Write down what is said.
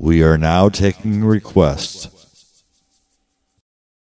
We are now taking requests